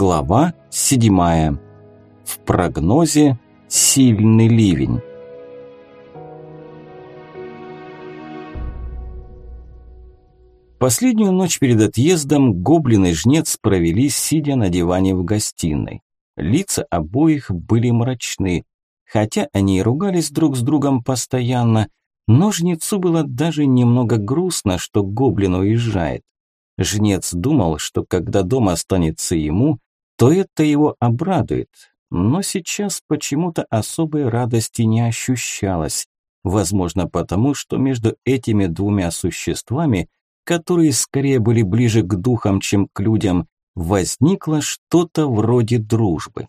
Глава седьмая. В прогнозе сильный ливень. Последнюю ночь перед отъездом гоблин и жнец провели, сидя на диване в гостиной. Лица обоих были мрачны, хотя они и ругались друг с другом постоянно, но жнецу было даже немного грустно, что гоблин уезжает. Жнец думал, что когда дом останется ему, то это его обрадует, но сейчас почему-то особой радости не ощущалось. Возможно, потому что между этими двумя существами, которые скорее были ближе к духам, чем к людям, возникло что-то вроде дружбы.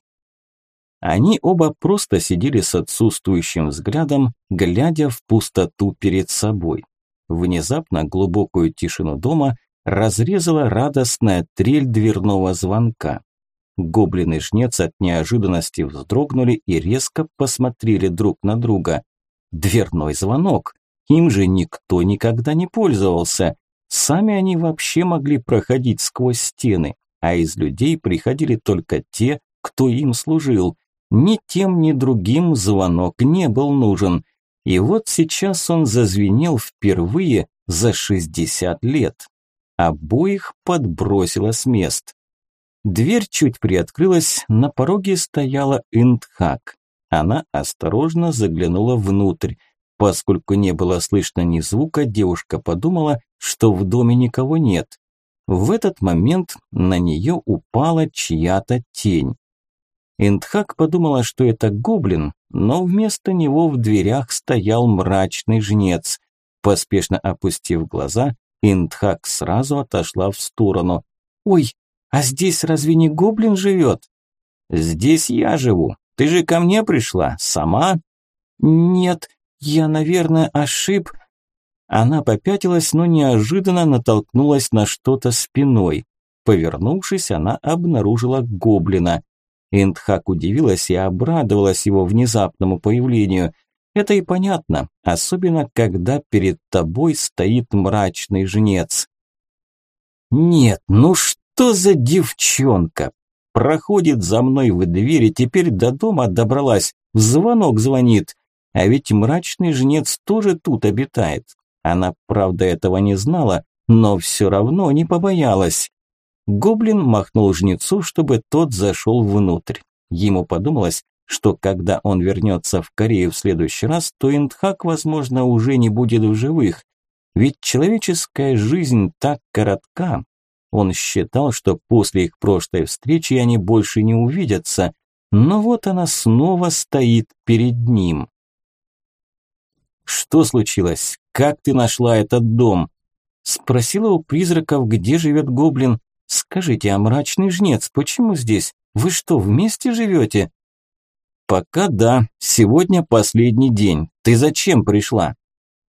Они оба просто сидели с отсутствующим взглядом, глядя в пустоту перед собой. Внезапно глубокую тишину дома разрезала радостная трель дверного звонка. Гоблин и жнец от неожиданности вздрогнули и резко посмотрели друг на друга. Дверной звонок. Им же никто никогда не пользовался. Сами они вообще могли проходить сквозь стены, а из людей приходили только те, кто им служил. Ни тем, ни другим звонок не был нужен. И вот сейчас он зазвенел впервые за 60 лет. Обоих подбросило с мест. Дверь чуть приоткрылась, на пороге стояла Индхак. Она осторожно заглянула внутрь. Поскольку не было слышно ни звука, девушка подумала, что в доме никого нет. В этот момент на нее упала чья-то тень. Индхак подумала, что это гоблин, но вместо него в дверях стоял мрачный жнец. Поспешно опустив глаза, Индхак сразу отошла в сторону. «Ой, а здесь разве не гоблин живет?» «Здесь я живу. Ты же ко мне пришла, сама?» «Нет, я, наверное, ошиб...» Она попятилась, но неожиданно натолкнулась на что-то спиной. Повернувшись, она обнаружила гоблина. Индхак удивилась и обрадовалась его внезапному появлению. Это и понятно, особенно когда перед тобой стоит мрачный жнец. Нет, ну что за девчонка? Проходит за мной в двери, теперь до дома добралась, в звонок звонит. А ведь мрачный жнец тоже тут обитает. Она, правда, этого не знала, но все равно не побоялась. Гоблин махнул жнецу, чтобы тот зашел внутрь. Ему подумалось, что когда он вернется в Корею в следующий раз, то Индхак, возможно, уже не будет в живых. Ведь человеческая жизнь так коротка. Он считал, что после их прошлой встречи они больше не увидятся, но вот она снова стоит перед ним. «Что случилось? Как ты нашла этот дом?» Спросила у призраков, где живет гоблин. «Скажите, а мрачный жнец почему здесь? Вы что, вместе живете?» «Пока да. Сегодня последний день. Ты зачем пришла?»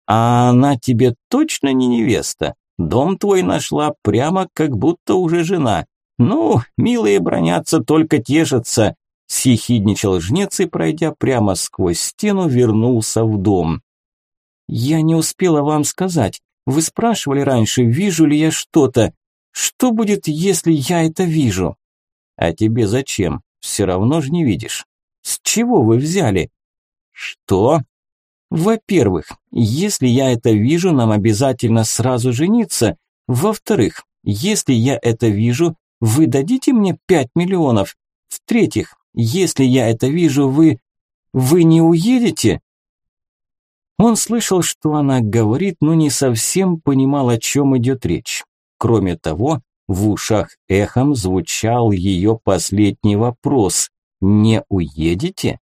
«А она тебе точно не невеста? Дом твой нашла прямо как будто уже жена. Ну, милые бронятся, только тешатся». Съехидничал жнец и, пройдя прямо сквозь стену, вернулся в дом. «Я не успела вам сказать. Вы спрашивали раньше, вижу ли я что-то. Что будет, если я это вижу?» «А тебе зачем? Все равно же не видишь». С чего вы взяли? Что? Во-первых, если я это вижу, нам обязательно сразу жениться. Во-вторых, если я это вижу, вы дадите мне пять миллионов. В-третьих, если я это вижу, вы... Вы не уедете? Он слышал, что она говорит, но не совсем понимал, о чем идет речь. Кроме того, в ушах эхом звучал ее последний вопрос. Не уедете?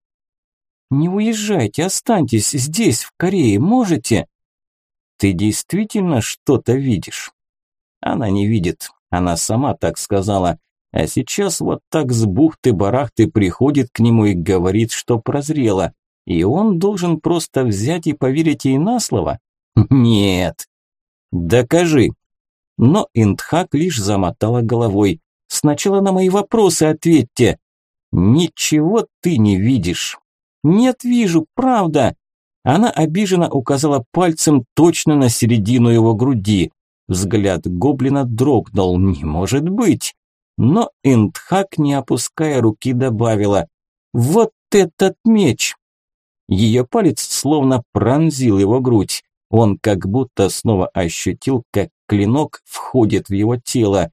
Не уезжайте, останьтесь здесь, в Корее, можете? Ты действительно что-то видишь? Она не видит, она сама так сказала. А сейчас вот так с бухты-барахты приходит к нему и говорит, что прозрела. И он должен просто взять и поверить ей на слово? Нет. Докажи. Но Индхак лишь замотала головой. Сначала на мои вопросы ответьте. «Ничего ты не видишь». «Нет, вижу, правда». Она обиженно указала пальцем точно на середину его груди. Взгляд гоблина дрогнул. «Не может быть!» но Индхак, не опуская руки, добавила «Вот этот меч!» Ее палец словно пронзил его грудь. Он как будто снова ощутил, как клинок входит в его тело.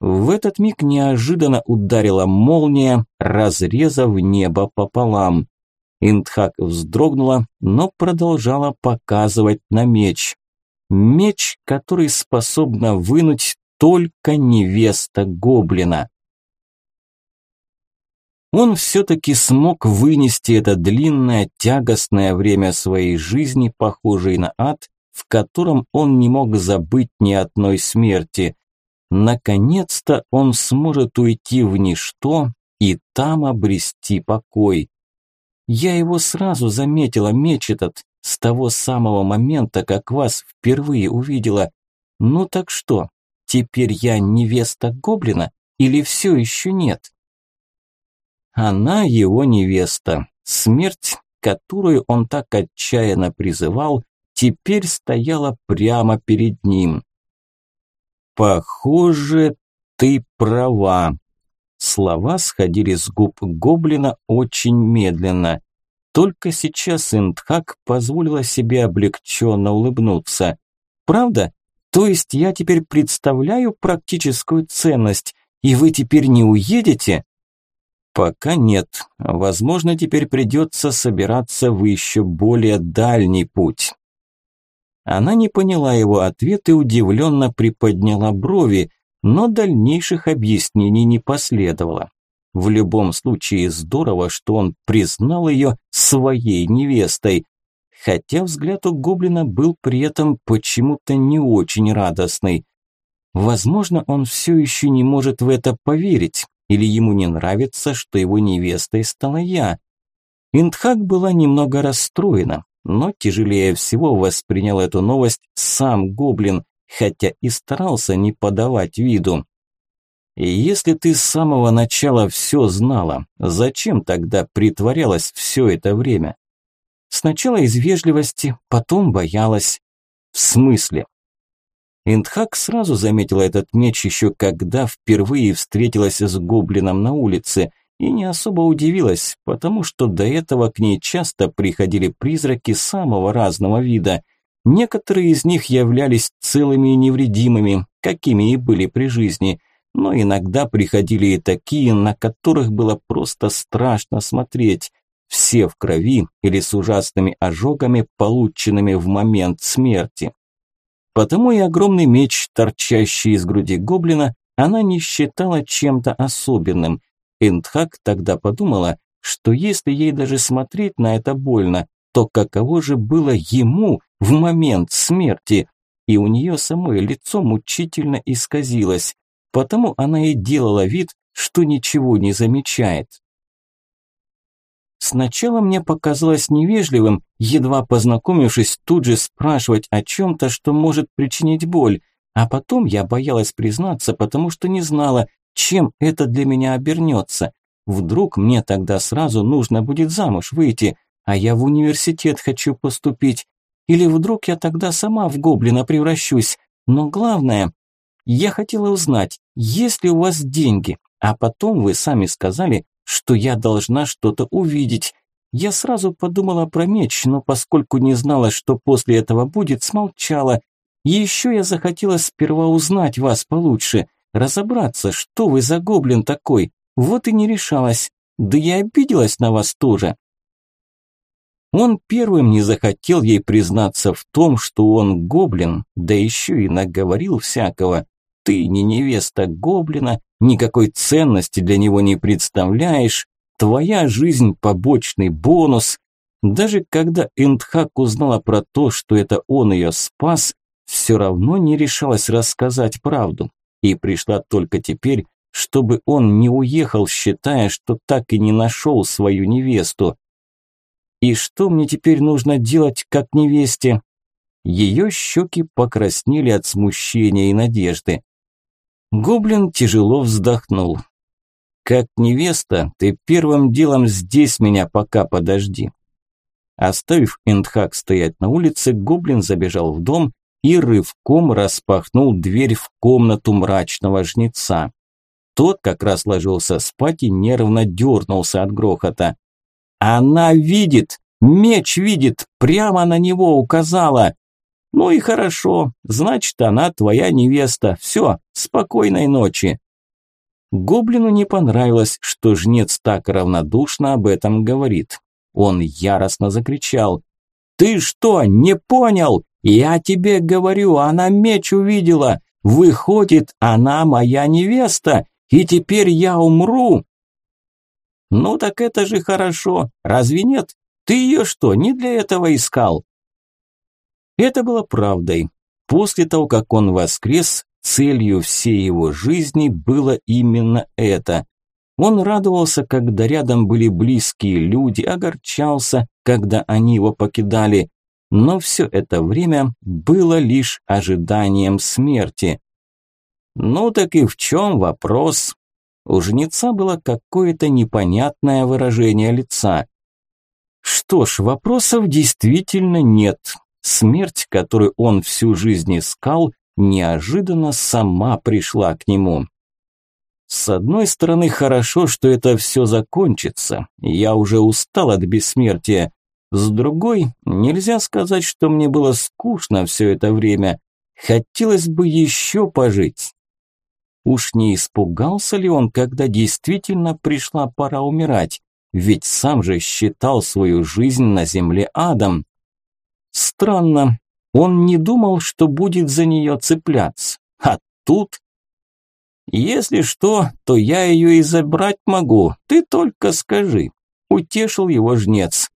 В этот миг неожиданно ударила молния, разрезав небо пополам. Индхак вздрогнула, но продолжала показывать на меч. Меч, который способна вынуть только невеста гоблина. Он все-таки смог вынести это длинное, тягостное время своей жизни, похожее на ад, в котором он не мог забыть ни одной смерти. Наконец-то он сможет уйти в ничто и там обрести покой. Я его сразу заметила, меч этот, с того самого момента, как вас впервые увидела. Ну так что, теперь я невеста гоблина или все еще нет? Она его невеста. Смерть, которую он так отчаянно призывал, теперь стояла прямо перед ним. «Похоже, ты права», Слова сходили с губ гоблина очень медленно. Только сейчас Индхак позволила себе облегченно улыбнуться. «Правда? То есть я теперь представляю практическую ценность, и вы теперь не уедете?» «Пока нет. Возможно, теперь придется собираться в еще более дальний путь». Она не поняла его ответ и удивленно приподняла брови, но дальнейших объяснений не последовало. В любом случае здорово, что он признал ее своей невестой, хотя взгляд у гоблина был при этом почему-то не очень радостный. Возможно, он все еще не может в это поверить, или ему не нравится, что его невестой стала я. Индхак была немного расстроена, но тяжелее всего воспринял эту новость сам гоблин, хотя и старался не подавать виду. И если ты с самого начала все знала, зачем тогда притворялась все это время? Сначала из вежливости, потом боялась. В смысле? Индхак сразу заметила этот меч еще когда впервые встретилась с гоблином на улице и не особо удивилась, потому что до этого к ней часто приходили призраки самого разного вида. Некоторые из них являлись целыми и невредимыми, какими и были при жизни, но иногда приходили и такие, на которых было просто страшно смотреть, все в крови или с ужасными ожогами, полученными в момент смерти. Потому и огромный меч, торчащий из груди гоблина, она не считала чем-то особенным. Эндхак тогда подумала, что если ей даже смотреть на это больно, то каково же было ему в момент смерти? И у нее самое лицо мучительно исказилось, потому она и делала вид, что ничего не замечает. Сначала мне показалось невежливым, едва познакомившись, тут же спрашивать о чем-то, что может причинить боль, а потом я боялась признаться, потому что не знала, чем это для меня обернется. Вдруг мне тогда сразу нужно будет замуж выйти, а я в университет хочу поступить. Или вдруг я тогда сама в гоблина превращусь. Но главное, я хотела узнать, есть ли у вас деньги, а потом вы сами сказали, что я должна что-то увидеть. Я сразу подумала про меч, но поскольку не знала, что после этого будет, смолчала. еще я захотела сперва узнать вас получше, разобраться, что вы за гоблин такой. Вот и не решалась. Да я обиделась на вас тоже. Он первым не захотел ей признаться в том, что он гоблин, да еще и наговорил всякого. Ты не невеста гоблина, никакой ценности для него не представляешь, твоя жизнь – побочный бонус. Даже когда Эндхак узнала про то, что это он ее спас, все равно не решалась рассказать правду. И пришла только теперь, чтобы он не уехал, считая, что так и не нашел свою невесту. И что мне теперь нужно делать, как невесте? Ее щеки покраснели от смущения и надежды. Гоблин тяжело вздохнул. «Как невеста, ты первым делом здесь меня пока подожди». Оставив Эндхак стоять на улице, гоблин забежал в дом и рывком распахнул дверь в комнату мрачного жнеца. Тот как раз ложился спать и нервно дернулся от грохота. «Она видит! Меч видит! Прямо на него указала!» «Ну и хорошо, значит, она твоя невеста. Все, спокойной ночи!» Гоблину не понравилось, что жнец так равнодушно об этом говорит. Он яростно закричал. «Ты что, не понял? Я тебе говорю, она меч увидела. Выходит, она моя невеста, и теперь я умру». «Ну так это же хорошо, разве нет? Ты ее что, не для этого искал?» Это было правдой. После того, как он воскрес, целью всей его жизни было именно это. Он радовался, когда рядом были близкие люди, огорчался, когда они его покидали, но все это время было лишь ожиданием смерти. Ну так и в чем вопрос? У жнеца было какое-то непонятное выражение лица. Что ж, вопросов действительно нет. Смерть, которую он всю жизнь искал, неожиданно сама пришла к нему. С одной стороны, хорошо, что это все закончится. Я уже устал от бессмертия. С другой, нельзя сказать, что мне было скучно все это время. Хотелось бы еще пожить. Уж не испугался ли он, когда действительно пришла пора умирать? Ведь сам же считал свою жизнь на земле адом. Странно, он не думал, что будет за нее цепляться. А тут... «Если что, то я ее и забрать могу, ты только скажи», – утешил его жнец.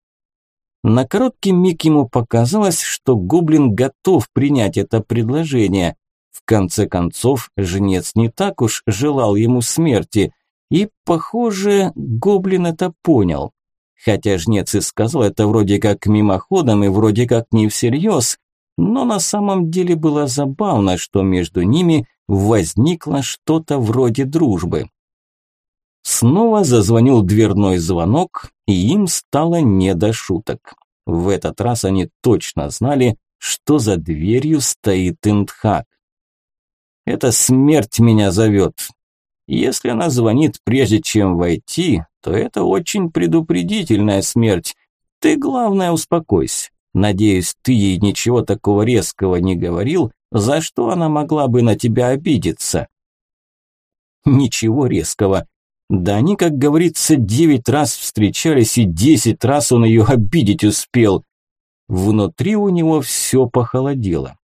На короткий миг ему показалось, что гоблин готов принять это предложение. В конце концов, жнец не так уж желал ему смерти, и, похоже, гоблин это понял. Хотя жнец и сказал это вроде как мимоходом и вроде как не всерьез, но на самом деле было забавно, что между ними возникло что-то вроде дружбы. Снова зазвонил дверной звонок, и им стало не до шуток. В этот раз они точно знали, что за дверью стоит Индхак. «Это смерть меня зовет. Если она звонит прежде чем войти, то это очень предупредительная смерть. Ты, главное, успокойся. Надеюсь, ты ей ничего такого резкого не говорил, за что она могла бы на тебя обидеться. Ничего резкого. Да они, как говорится, девять раз встречались, и десять раз он ее обидеть успел. Внутри у него все похолодело.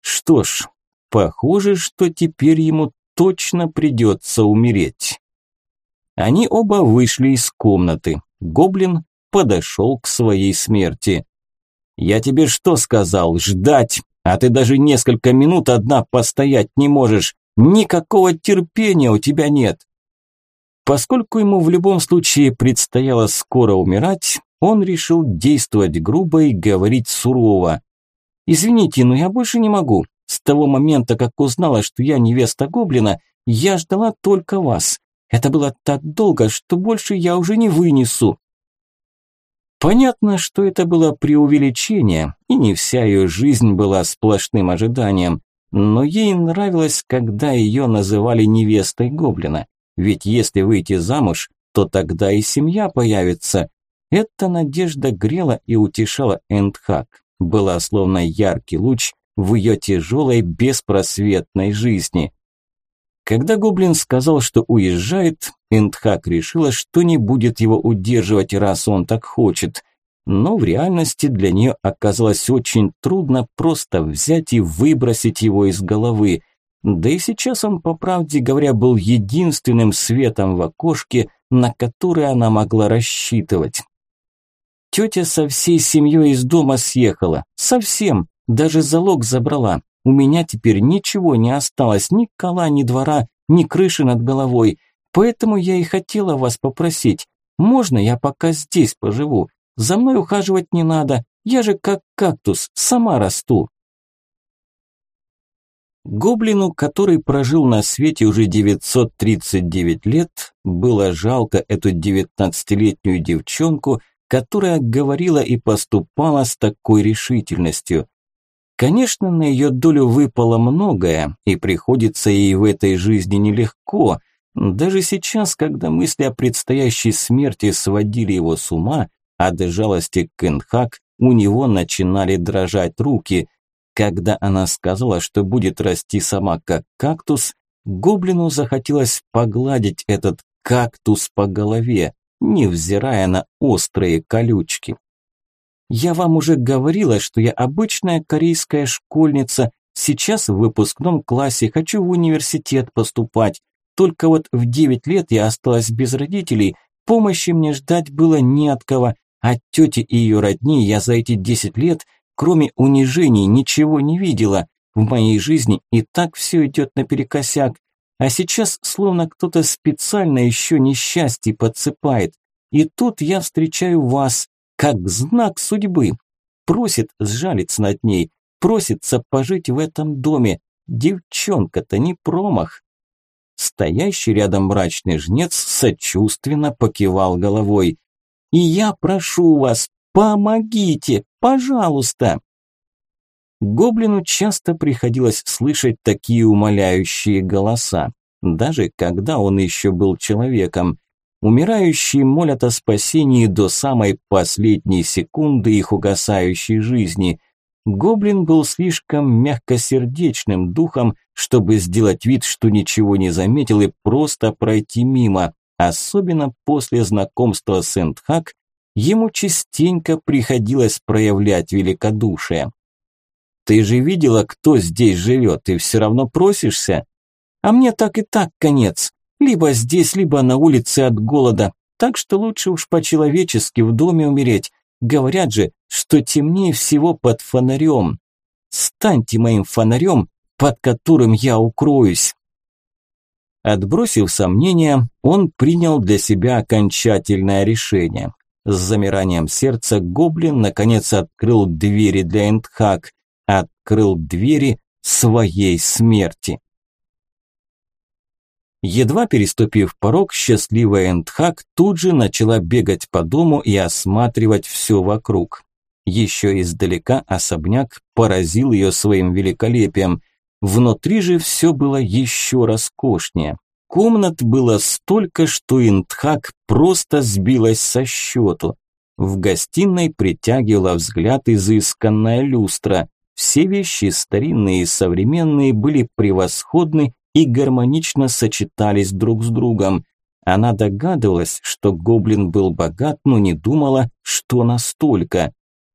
Что ж, похоже, что теперь ему точно придется умереть. Они оба вышли из комнаты. Гоблин подошел к своей смерти. «Я тебе что сказал? Ждать! А ты даже несколько минут одна постоять не можешь! Никакого терпения у тебя нет!» Поскольку ему в любом случае предстояло скоро умирать, он решил действовать грубо и говорить сурово. «Извините, но я больше не могу. С того момента, как узнала, что я невеста гоблина, я ждала только вас. Это было так долго, что больше я уже не вынесу. Понятно, что это было преувеличение, и не вся ее жизнь была сплошным ожиданием, но ей нравилось, когда ее называли невестой гоблина. Ведь если выйти замуж, то тогда и семья появится. Эта надежда грела и утешала Эндхак, была словно яркий луч в ее тяжелой беспросветной жизни. Когда Гоблин сказал, что уезжает, Эндхак решила, что не будет его удерживать, раз он так хочет. Но в реальности для нее оказалось очень трудно просто взять и выбросить его из головы. Да и сейчас он, по правде говоря, был единственным светом в окошке, на который она могла рассчитывать. Тетя со всей семьей из дома съехала. Совсем. Даже залог забрала. У меня теперь ничего не осталось, ни кола, ни двора, ни крыши над головой. Поэтому я и хотела вас попросить, можно я пока здесь поживу? За мной ухаживать не надо, я же как кактус, сама расту. Гоблину, который прожил на свете уже 939 лет, было жалко эту девятнадцатилетнюю девчонку, которая говорила и поступала с такой решительностью. Конечно, на ее долю выпало многое, и приходится ей в этой жизни нелегко, Даже сейчас, когда мысли о предстоящей смерти сводили его с ума, а до жалости к Энхак у него начинали дрожать руки. Когда она сказала, что будет расти сама как кактус, гоблину захотелось погладить этот кактус по голове, невзирая на острые колючки. «Я вам уже говорила, что я обычная корейская школьница, сейчас в выпускном классе, хочу в университет поступать. Только вот в 9 лет я осталась без родителей, помощи мне ждать было не от кого, от тети и ее родни я за эти 10 лет, кроме унижений, ничего не видела. В моей жизни и так все идет наперекосяк. А сейчас словно кто-то специально еще несчастье подсыпает. И тут я встречаю вас, как знак судьбы. Просит сжалиться над ней, просится пожить в этом доме. Девчонка-то не промах. Стоящий рядом мрачный жнец сочувственно покивал головой. И я прошу вас, помогите, пожалуйста. Гоблину часто приходилось слышать такие умоляющие голоса, даже когда он еще был человеком. Умирающие молят о спасении до самой последней секунды их угасающей жизни. Гоблин был слишком мягкосердечным духом, чтобы сделать вид, что ничего не заметил и просто пройти мимо. Особенно после знакомства с Эндхак, ему частенько приходилось проявлять великодушие. «Ты же видела, кто здесь живет, и все равно просишься?» «А мне так и так конец. Либо здесь, либо на улице от голода. Так что лучше уж по-человечески в доме умереть. Говорят же, что темнее всего под фонарем. Станьте моим фонарем, под которым я укроюсь». Отбросив сомнения, он принял для себя окончательное решение. С замиранием сердца гоблин наконец открыл двери для Эндхак, открыл двери своей смерти. Едва переступив порог, счастливая Эндхак тут же начала бегать по дому и осматривать все вокруг. Еще издалека особняк поразил ее своим великолепием. Внутри же все было еще роскошнее. Комнат было столько, что Интхак просто сбилась со счету. В гостиной притягивала взгляд изысканная люстра. Все вещи, старинные и современные, были превосходны и гармонично сочетались друг с другом. Она догадывалась, что гоблин был богат, но не думала, что настолько.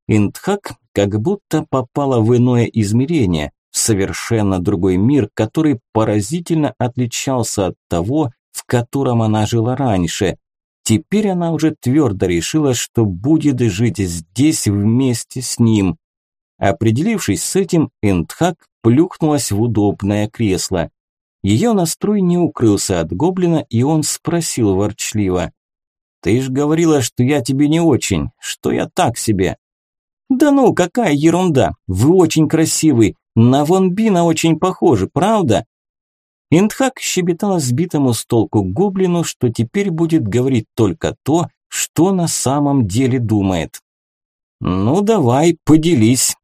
Интхак как будто попала в иное измерение, совершенно другой мир, который поразительно отличался от того, в котором она жила раньше. Теперь она уже твердо решила, что будет жить здесь вместе с ним. Определившись с этим, Эндхак плюхнулась в удобное кресло. Ее настрой не укрылся от гоблина, и он спросил ворчливо. «Ты ж говорила, что я тебе не очень, что я так себе». «Да ну, какая ерунда! Вы очень красивый, на Вонбина очень похожи, правда? Индхак щебетала сбитому с толку гоблину, что теперь будет говорить только то, что на самом деле думает. «Ну давай, поделись».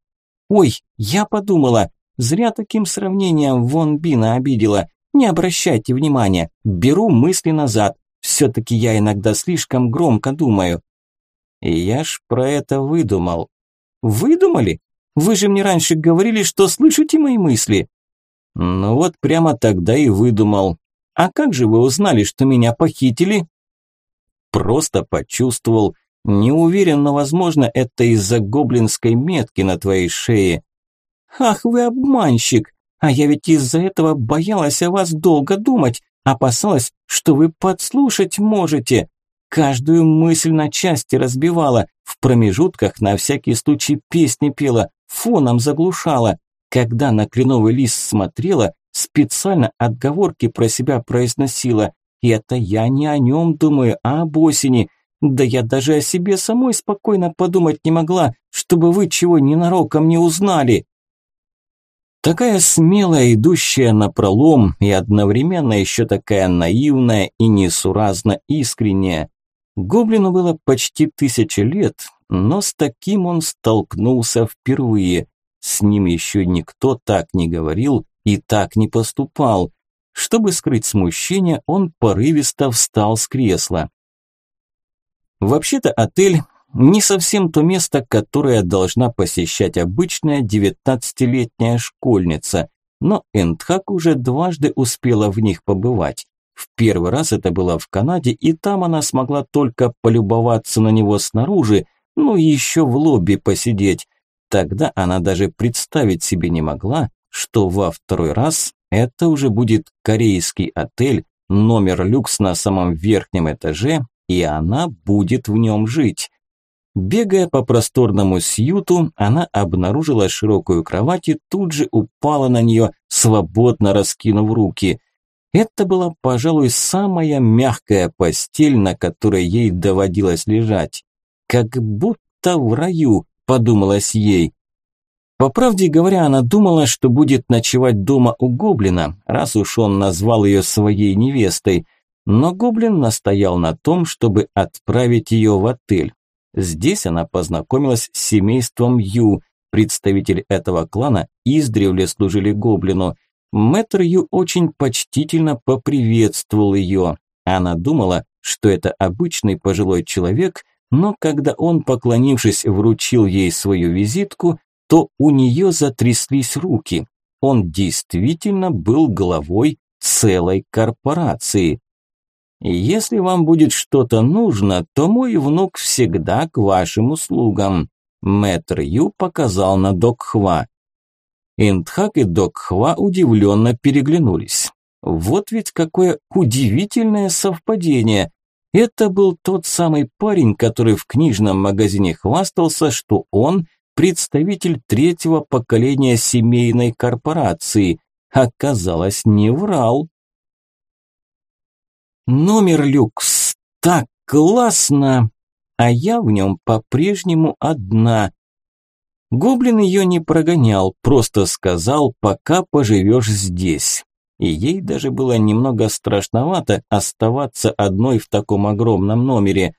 «Ой, я подумала, зря таким сравнением Вон Бина обидела. Не обращайте внимания, беру мысли назад. Все-таки я иногда слишком громко думаю». «Я ж про это выдумал». «Выдумали? Вы же мне раньше говорили, что слышите мои мысли». «Ну вот прямо тогда и выдумал. А как же вы узнали, что меня похитили?» «Просто почувствовал. Не уверен, но, возможно, это из-за гоблинской метки на твоей шее». «Ах вы обманщик! А я ведь из-за этого боялась о вас долго думать, опасалась, что вы подслушать можете. Каждую мысль на части разбивала, в промежутках на всякий случай песни пела, фоном заглушала. Когда на кленовый лист смотрела, специально отговорки про себя произносила. И это я не о нем думаю, а об осени. Да я даже о себе самой спокойно подумать не могла, чтобы вы чего ненароком не узнали. Такая смелая, идущая на пролом и одновременно еще такая наивная и несуразно искренняя. Гоблину было почти тысяча лет, но с таким он столкнулся впервые. С ним еще никто так не говорил и так не поступал. Чтобы скрыть смущение, он порывисто встал с кресла. Вообще-то отель не совсем то место, которое должна посещать обычная девятнадцатилетняя школьница, но Эндхак уже дважды успела в них побывать. В первый раз это было в Канаде, и там она смогла только полюбоваться на него снаружи, ну и еще в лобби посидеть. Тогда она даже представить себе не могла, что во второй раз это уже будет корейский отель, номер люкс на самом верхнем этаже, и она будет в нем жить. Бегая по просторному сьюту, она обнаружила широкую кровать и тут же упала на нее, свободно раскинув руки. Это была, пожалуй, самая мягкая постель, на которой ей доводилось лежать. Как будто в раю, подумалось ей. По правде говоря, она думала, что будет ночевать дома у Гоблина, раз уж он назвал ее своей невестой. Но Гоблин настоял на том, чтобы отправить ее в отель. Здесь она познакомилась с семейством Ю. Представитель этого клана издревле служили Гоблину. Мэтр Ю очень почтительно поприветствовал ее. Она думала, что это обычный пожилой человек, но когда он, поклонившись, вручил ей свою визитку, то у нее затряслись руки. Он действительно был главой целой корпорации. Если вам будет что-то нужно, то мой внук всегда к вашим услугам. Мэтр Ю показал на Докхва. Индхак и Докхва удивленно переглянулись. Вот ведь какое удивительное совпадение. Это был тот самый парень, который в книжном магазине хвастался, что он представитель третьего поколения семейной корпорации. Оказалось, не врал. Номер люкс. Так классно! А я в нем по-прежнему одна. Гоблин ее не прогонял, просто сказал, пока поживешь здесь. И ей даже было немного страшновато оставаться одной в таком огромном номере.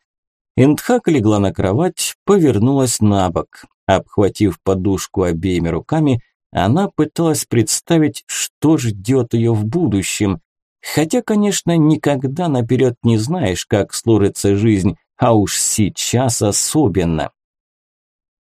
Эндхак легла на кровать, повернулась на бок. Обхватив подушку обеими руками, она пыталась представить, что ждет ее в будущем. Хотя, конечно, никогда наперед не знаешь, как сложится жизнь, а уж сейчас особенно.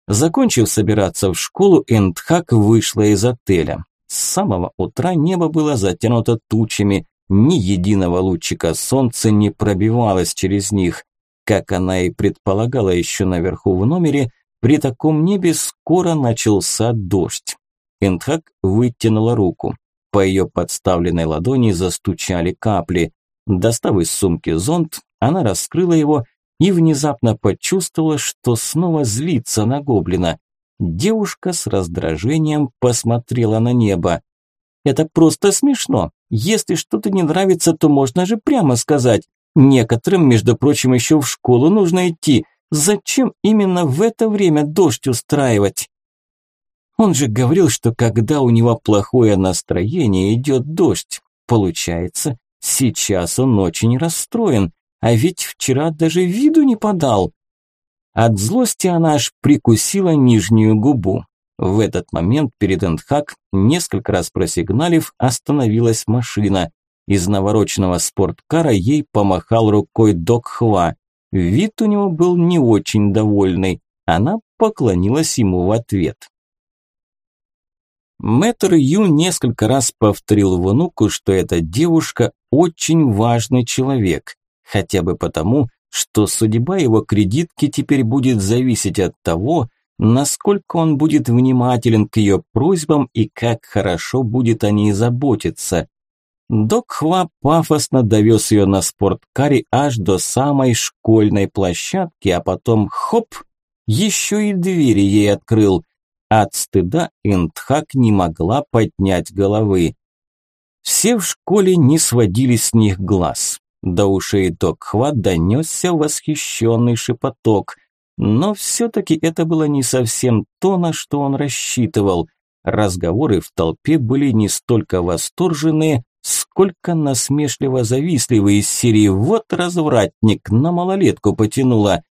Закончив собираться в школу, Эндхак вышла из отеля. С самого утра небо было затянуто тучами, ни единого лучика солнца не пробивалось через них. Как она и предполагала еще наверху в номере, при таком небе скоро начался дождь. Эндхак вытянула руку. По ее подставленной ладони застучали капли. Достав из сумки зонт, она раскрыла его и внезапно почувствовала, что снова злится на гоблина. Девушка с раздражением посмотрела на небо. «Это просто смешно. Если что-то не нравится, то можно же прямо сказать. Некоторым, между прочим, еще в школу нужно идти. Зачем именно в это время дождь устраивать? Он же говорил, что когда у него плохое настроение, идет дождь. Получается, сейчас он очень расстроен, а ведь вчера даже виду не подал. От злости она аж прикусила нижнюю губу. В этот момент перед Эндхак, несколько раз просигналив, остановилась машина. Из навороченного спорткара ей помахал рукой Док Хва. Вид у него был не очень довольный. Она поклонилась ему в ответ. Мэтр Ю несколько раз повторил внуку, что эта девушка очень важный человек, хотя бы потому, что судьба его кредитки теперь будет зависеть от того, насколько он будет внимателен к ее просьбам и как хорошо будет о ней заботиться. Док Хва пафосно довез ее на спорткаре аж до самой школьной площадки, а потом хоп, еще и двери ей открыл. От стыда Интхак не могла поднять головы. Все в школе не сводили с них глаз. До ушей Док Хва донесся восхищенный шепоток. Но все-таки это было не совсем то, на что он рассчитывал. Разговоры в толпе были не столько восторженные, Сколько насмешливо завистливый из серии «Вот развратник, на малолетку потянула».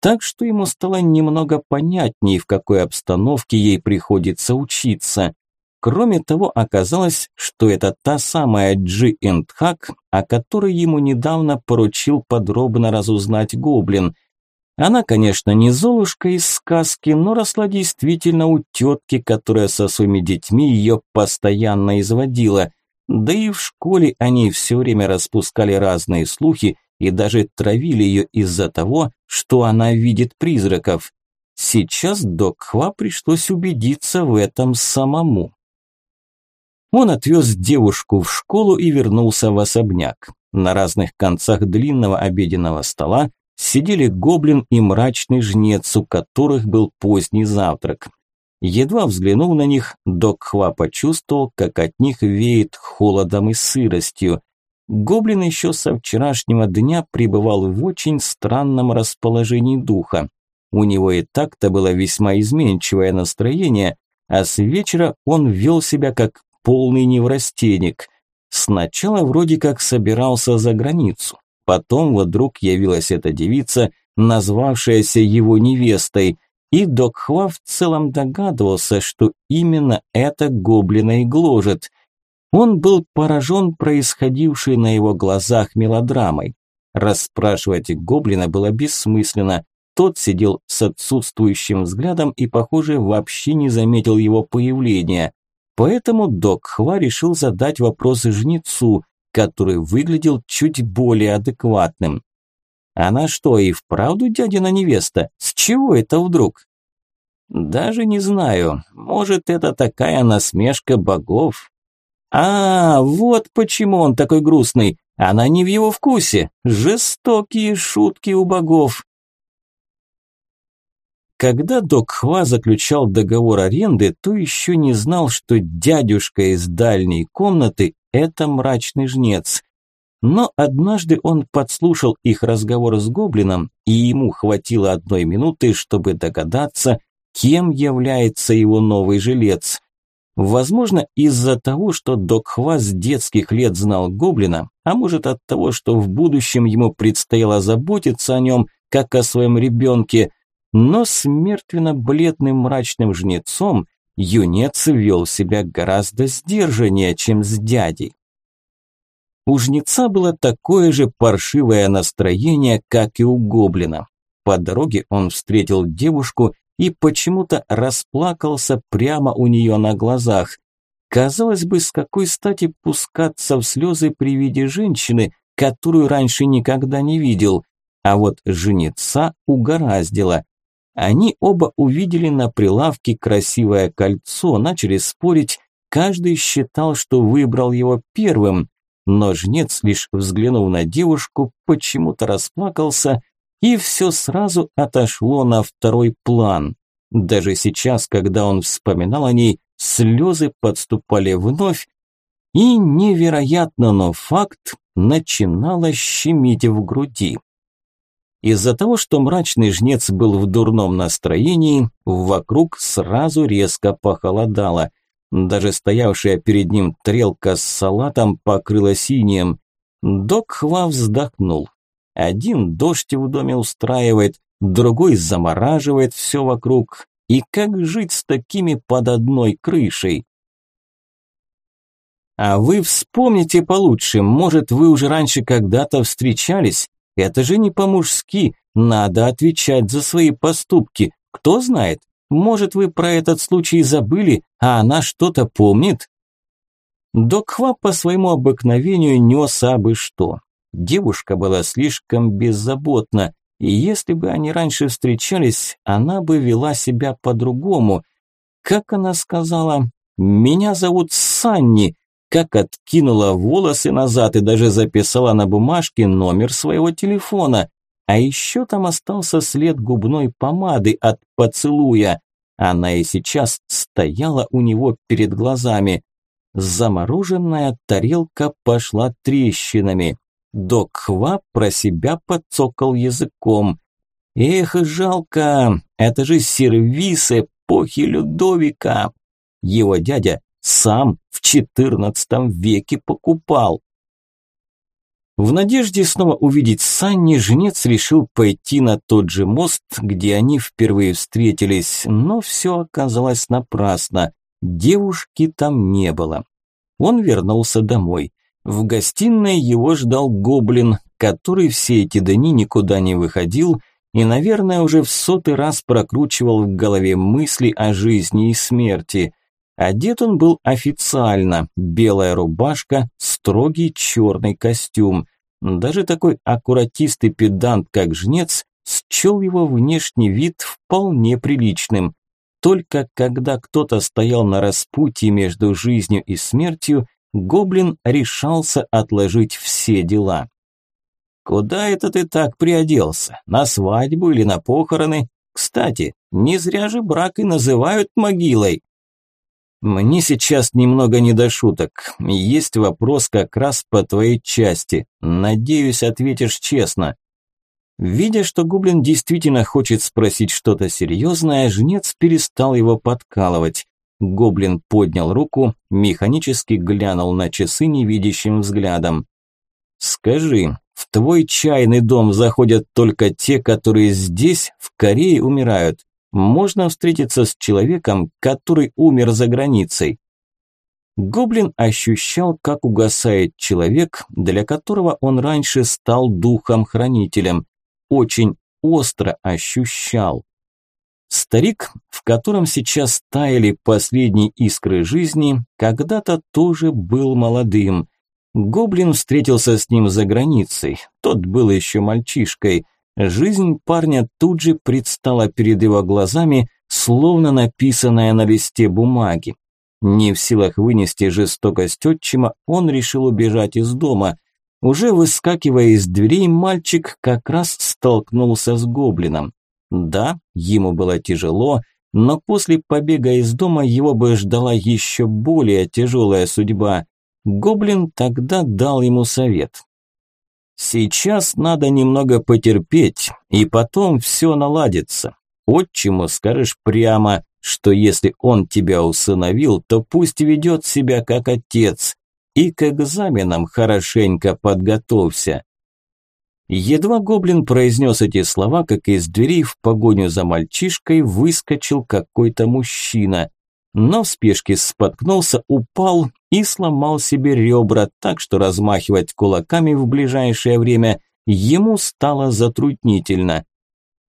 Так что ему стало немного понятней, в какой обстановке ей приходится учиться. Кроме того, оказалось, что это та самая Джи Эндхак, о которой ему недавно поручил подробно разузнать гоблин. Она, конечно, не Золушка из сказки, но росла действительно у тетки, которая со своими детьми ее постоянно изводила. Да и в школе они все время распускали разные слухи и даже травили ее из-за того, что она видит призраков. Сейчас Докхва пришлось убедиться в этом самому. Он отвез девушку в школу и вернулся в особняк. На разных концах длинного обеденного стола сидели гоблин и мрачный жнец, у которых был поздний завтрак. Едва взглянув на них, док Хва почувствовал, как от них веет холодом и сыростью. Гоблин еще со вчерашнего дня пребывал в очень странном расположении духа. У него и так-то было весьма изменчивое настроение, а с вечера он вел себя как полный неврастенник. Сначала вроде как собирался за границу, потом вдруг явилась эта девица, назвавшаяся его невестой, и Докхва в целом догадывался, что именно это гоблина и гложет. Он был поражен происходившей на его глазах мелодрамой. Расспрашивать гоблина было бессмысленно. Тот сидел с отсутствующим взглядом и, похоже, вообще не заметил его появления. Поэтому Док Хва решил задать вопросы жнецу, который выглядел чуть более адекватным. Она что, и вправду дядина невеста? С чего это вдруг? Даже не знаю. Может, это такая насмешка богов? А, вот почему он такой грустный. Она не в его вкусе. Жестокие шутки у богов. Когда Док Хва заключал договор аренды, то еще не знал, что дядюшка из дальней комнаты – это мрачный жнец. Но однажды он подслушал их разговор с гоблином, и ему хватило одной минуты, чтобы догадаться, кем является его новый жилец. Возможно, из-за того, что Док Хва с детских лет знал гоблина, а может от того, что в будущем ему предстояло заботиться о нем, как о своем ребенке – но с мертвенно-бледным мрачным жнецом юнец вел себя гораздо сдержаннее, чем с дядей. У жнеца было такое же паршивое настроение, как и у гоблина. По дороге он встретил девушку и почему-то расплакался прямо у нее на глазах. Казалось бы, с какой стати пускаться в слезы при виде женщины, которую раньше никогда не видел. А вот жнеца угораздило. Они оба увидели на прилавке красивое кольцо, начали спорить, каждый считал, что выбрал его первым, но жнец, лишь взглянув на девушку, почему-то расплакался, и все сразу отошло на второй план. Даже сейчас, когда он вспоминал о ней, слезы подступали вновь, и невероятно, но факт начинало щемить в груди. Из-за того, что мрачный жнец был в дурном настроении, вокруг сразу резко похолодало. Даже стоявшая перед ним тарелка с салатом покрыла синим. Док Хва вздохнул. Один дождь в доме устраивает, другой замораживает все вокруг. И как жить с такими под одной крышей? А вы вспомните получше, может, вы уже раньше когда-то встречались? Это же не по-мужски, надо отвечать за свои поступки. Кто знает, может вы про этот случай забыли, а она что-то помнит? Докхва по своему обыкновению нес абы что. Девушка была слишком беззаботна, и если бы они раньше встречались, она бы вела себя по-другому. Как она сказала, «Меня зовут Санни», как откинула волосы назад и даже записала на бумажке номер своего телефона. А еще там остался след губной помады от поцелуя. Она и сейчас стояла у него перед глазами. Замороженная тарелка пошла трещинами. Док Хва про себя подцокал языком. Эх, жалко, это же сервис эпохи Людовика. Его дядя сам в XIV веке покупал. В надежде снова увидеть Санни, жнец решил пойти на тот же мост, где они впервые встретились, но все оказалось напрасно. девушки там не было. Он вернулся домой. В гостиной его ждал гоблин, который все эти дни никуда не выходил и, наверное, уже в сотый раз прокручивал в голове мысли о жизни и смерти. Одет он был официально, белая рубашка, строгий черный костюм. Даже такой аккуратист и педант, как жнец, счел его внешний вид вполне приличным. Только когда кто-то стоял на распутье между жизнью и смертью, гоблин решался отложить все дела. «Куда это ты так приоделся? На свадьбу или на похороны? Кстати, не зря же брак и называют могилой». «Мне сейчас немного не до шуток. Есть вопрос как раз по твоей части. Надеюсь, ответишь честно». Видя, что гоблин действительно хочет спросить что-то серьезное, жнец перестал его подкалывать. Гоблин поднял руку, механически глянул на часы невидящим взглядом. «Скажи, в твой чайный дом заходят только те, которые здесь, в Корее, умирают. Можно встретиться с человеком, который умер за границей». Гоблин ощущал, как угасает человек, для которого он раньше стал духом-хранителем. Очень остро ощущал. Старик, в котором сейчас таяли последние искры жизни, когда-то тоже был молодым. Гоблин встретился с ним за границей, тот был еще мальчишкой. Жизнь парня тут же предстала перед его глазами, словно написанная на листе бумаги. Не в силах вынести жестокость отчима, он решил убежать из дома. Уже выскакивая из дверей, мальчик как раз столкнулся с гоблином. Да, ему было тяжело, но после побега из дома его бы ждала еще более тяжелая судьба. Гоблин тогда дал ему совет. Сейчас надо немного потерпеть, и потом все наладится. Отчиму скажешь прямо, что если он тебя усыновил, то пусть ведет себя как отец, и к экзаменам хорошенько подготовься. Едва гоблин произнес эти слова, как из дверей в погоню за мальчишкой выскочил какой-то мужчина. Но в спешке споткнулся, упал и сломал себе ребра, так что размахивать кулаками в ближайшее время ему стало затруднительно.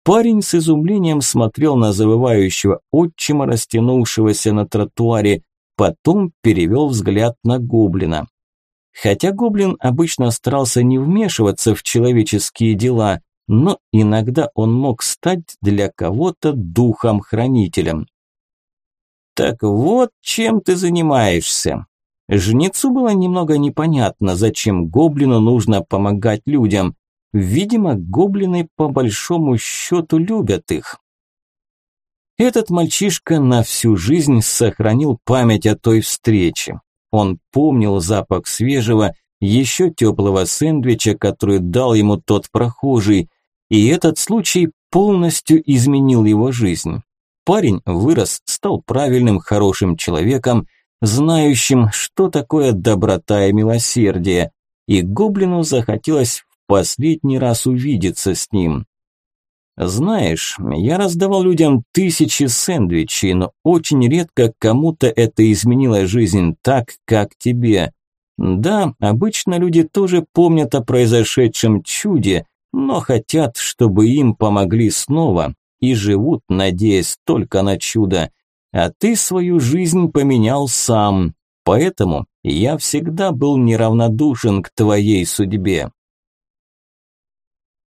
Парень с изумлением смотрел на завывающего отчима, растянувшегося на тротуаре, потом перевел взгляд на гоблина. Хотя гоблин обычно старался не вмешиваться в человеческие дела, но иногда он мог стать для кого-то духом-хранителем. «Так вот, чем ты занимаешься?» Жнецу было немного непонятно, зачем гоблину нужно помогать людям. Видимо, гоблины по большому счету любят их. Этот мальчишка на всю жизнь сохранил память о той встрече. Он помнил запах свежего, еще теплого сэндвича, который дал ему тот прохожий, и этот случай полностью изменил его жизнь. Парень вырос, стал правильным, хорошим человеком, знающим, что такое доброта и милосердие, и гоблину захотелось в последний раз увидеться с ним. Знаешь, я раздавал людям тысячи сэндвичей, но очень редко кому-то это изменило жизнь так, как тебе. Да, обычно люди тоже помнят о произошедшем чуде, но хотят, чтобы им помогли снова и живут, надеясь только на чудо. А ты свою жизнь поменял сам, поэтому я всегда был неравнодушен к твоей судьбе.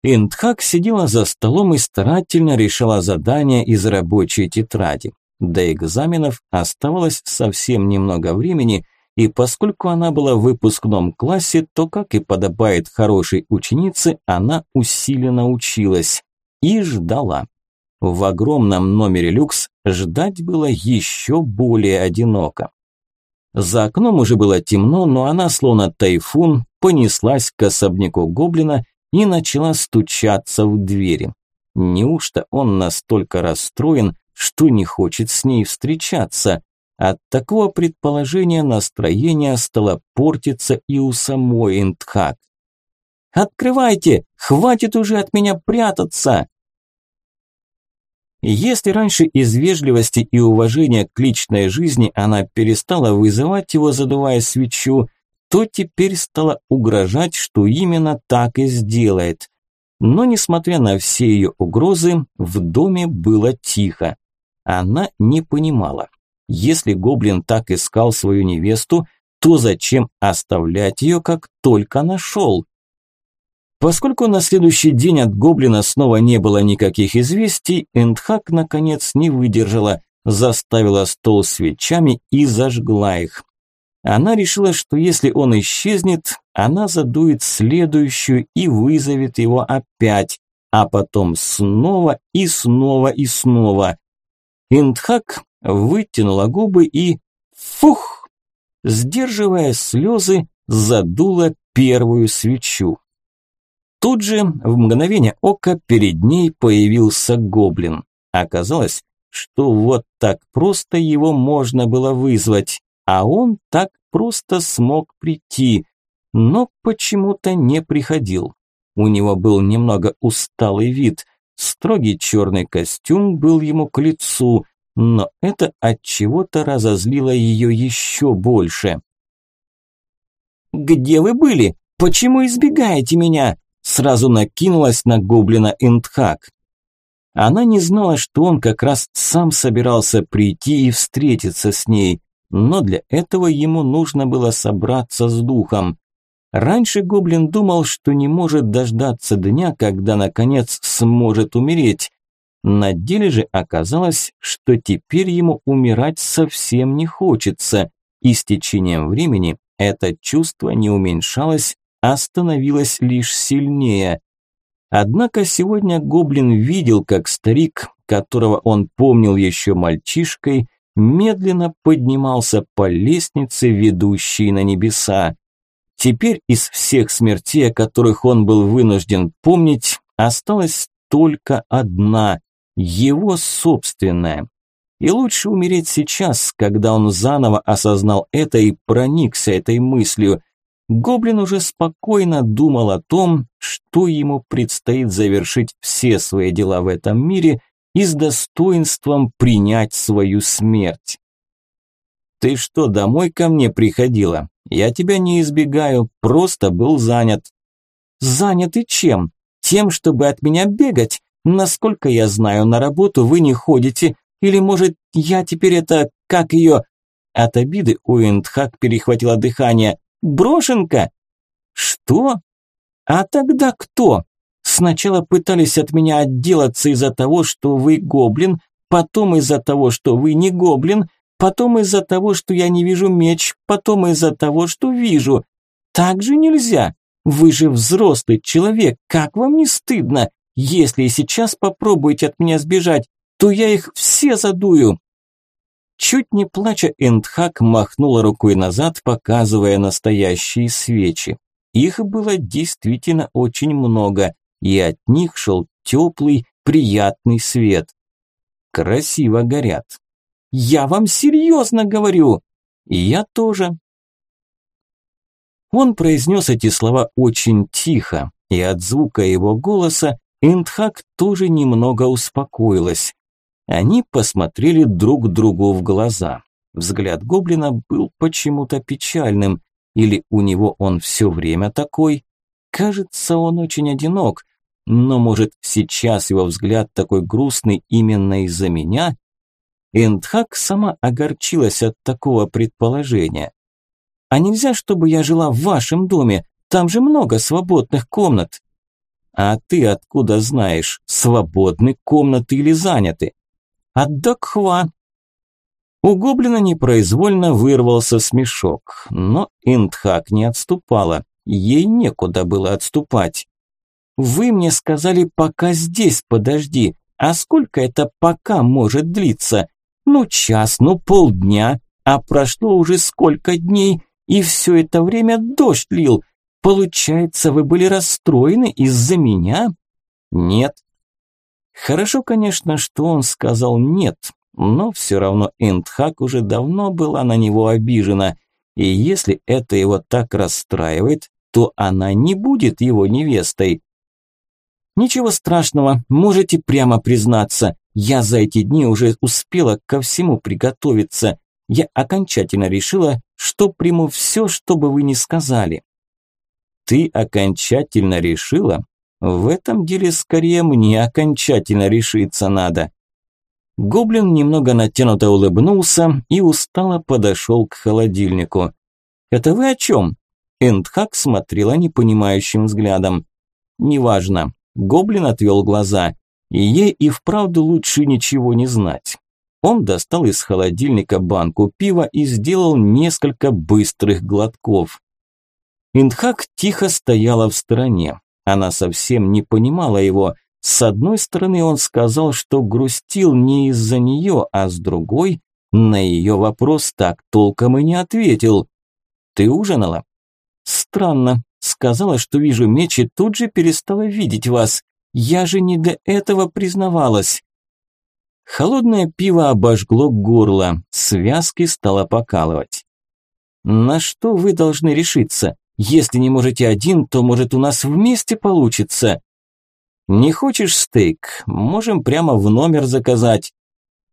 Индхак сидела за столом и старательно решала задания из рабочей тетради. До экзаменов оставалось совсем немного времени, и поскольку она была в выпускном классе, то, как и подобает хорошей ученице, она усиленно училась и ждала. В огромном номере люкс ждать было еще более одиноко. За окном уже было темно, но она, словно тайфун, понеслась к особняку гоблина и начала стучаться в двери. Неужто он настолько расстроен, что не хочет с ней встречаться? От такого предположения настроение стало портиться и у самой Интхак. «Открывайте! Хватит уже от меня прятаться!» Если раньше из вежливости и уважения к личной жизни она перестала вызывать его, задувая свечу, то теперь стала угрожать, что именно так и сделает. Но, несмотря на все ее угрозы, в доме было тихо. Она не понимала. Если гоблин так искал свою невесту, то зачем оставлять ее, как только нашел? Поскольку на следующий день от гоблина снова не было никаких известий, Эндхак наконец не выдержала, заставила стол свечами и зажгла их. Она решила, что если он исчезнет, она задует следующую и вызовет его опять, а потом снова и снова и снова. Индхак вытянула губы и... Фух! Сдерживая слезы, задула первую свечу. Тут же, в мгновение ока, перед ней появился гоблин. Оказалось, что вот так просто его можно было вызвать, а он так просто смог прийти, но почему-то не приходил. У него был немного усталый вид, строгий черный костюм был ему к лицу, но это от чего-то разозлило ее еще больше. «Где вы были? Почему избегаете меня?» сразу накинулась на гоблина Эндхак. Она не знала, что он как раз сам собирался прийти и встретиться с ней, но для этого ему нужно было собраться с духом. Раньше гоблин думал, что не может дождаться дня, когда наконец сможет умереть. На деле же оказалось, что теперь ему умирать совсем не хочется, и с течением времени это чувство не уменьшалось, а становилось лишь сильнее. Однако сегодня гоблин видел, как старик, которого он помнил еще мальчишкой, медленно поднимался по лестнице, ведущей на небеса. Теперь из всех смертей, о которых он был вынужден помнить, осталась только одна – его собственная. И лучше умереть сейчас, когда он заново осознал это и проникся этой мыслью – Гоблин уже спокойно думал о том, что ему предстоит завершить все свои дела в этом мире и с достоинством принять свою смерть. «Ты что, домой ко мне приходила? Я тебя не избегаю, просто был занят». «Занят и чем? Тем, чтобы от меня бегать? Насколько я знаю, на работу вы не ходите. Или, может, я теперь это, как ее...» От обиды у Эндхак перехватило дыхание. Брошенка? Что? А тогда кто? Сначала пытались от меня отделаться из-за того, что вы гоблин, потом из-за того, что вы не гоблин, потом из-за того, что я не вижу меч, потом из-за того, что вижу. Так же нельзя. Вы же взрослый человек, как вам не стыдно? Если сейчас попробуете от меня сбежать, то я их все задую. Чуть не плача, Эндхак махнула рукой назад, показывая настоящие свечи. Их было действительно очень много, и от них шел теплый, приятный свет. Красиво горят. «Я вам серьезно говорю!» «И я тоже». Он произнес эти слова очень тихо, и от звука его голоса Эндхак тоже немного успокоилась. Они посмотрели друг другу в глаза. Взгляд гоблина был почему-то печальным. Или у него он все время такой? Кажется, он очень одинок. Но, может, сейчас его взгляд такой грустный именно из-за меня? Эндхак сама огорчилась от такого предположения. «А нельзя, чтобы я жила в вашем доме? Там же много свободных комнат». «А ты откуда знаешь, свободны комнаты или заняты?» От Докхва. У гоблина непроизвольно вырвался смешок, но Индхак не отступала, ей некуда было отступать. «Вы мне сказали, пока здесь подожди, а сколько это пока может длиться? Ну час, ну полдня, а прошло уже сколько дней, и все это время дождь лил. Получается, вы были расстроены из-за меня?» «Нет, Хорошо, конечно, что он сказал «нет», но все равно Эндхак уже давно была на него обижена, и если это его так расстраивает, то она не будет его невестой. «Ничего страшного, можете прямо признаться. Я за эти дни уже успела ко всему приготовиться. Я окончательно решила, что приму все, что бы вы ни сказали. Ты окончательно решила? В этом деле скорее мне окончательно решиться надо. Гоблин немного натянуто улыбнулся и устало подошел к холодильнику. «Это вы о чем?» Эндхак смотрела непонимающим взглядом. «Неважно». Гоблин отвел глаза. И ей и вправду лучше ничего не знать. Он достал из холодильника банку пива и сделал несколько быстрых глотков. Индхак тихо стояла в стороне. Она совсем не понимала его. С одной стороны, он сказал, что грустил не из-за нее, а с другой, на ее вопрос так толком и не ответил. «Ты ужинала?» «Странно. Сказала, что вижу меч и тут же перестала видеть вас. Я же не до этого признавалась». Холодное пиво обожгло горло, связки стало покалывать. «На что вы должны решиться? Если не можете один, то, может, у нас вместе получится?» «Не хочешь стейк? Можем прямо в номер заказать».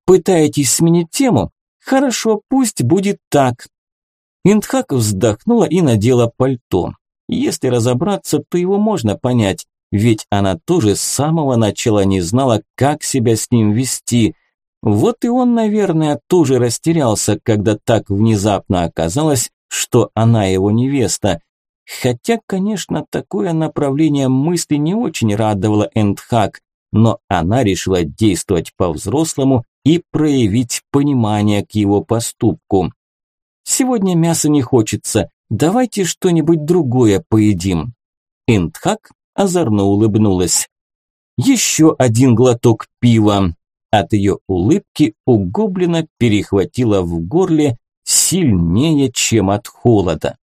«Пытаетесь сменить тему? Хорошо, пусть будет так». Индхак вздохнула и надела пальто. Если разобраться, то его можно понять, ведь она тоже с самого начала не знала, как себя с ним вести. Вот и он, наверное, тоже растерялся, когда так внезапно оказалось, что она его невеста. Хотя, конечно, такое направление мысли не очень радовало Эндхак, но она решила действовать по-взрослому и проявить понимание к его поступку. «Сегодня мяса не хочется, давайте что-нибудь другое поедим». Эндхак озорно улыбнулась. «Еще один глоток пива». От ее улыбки у гоблина перехватило в горле сильнее, чем от холода.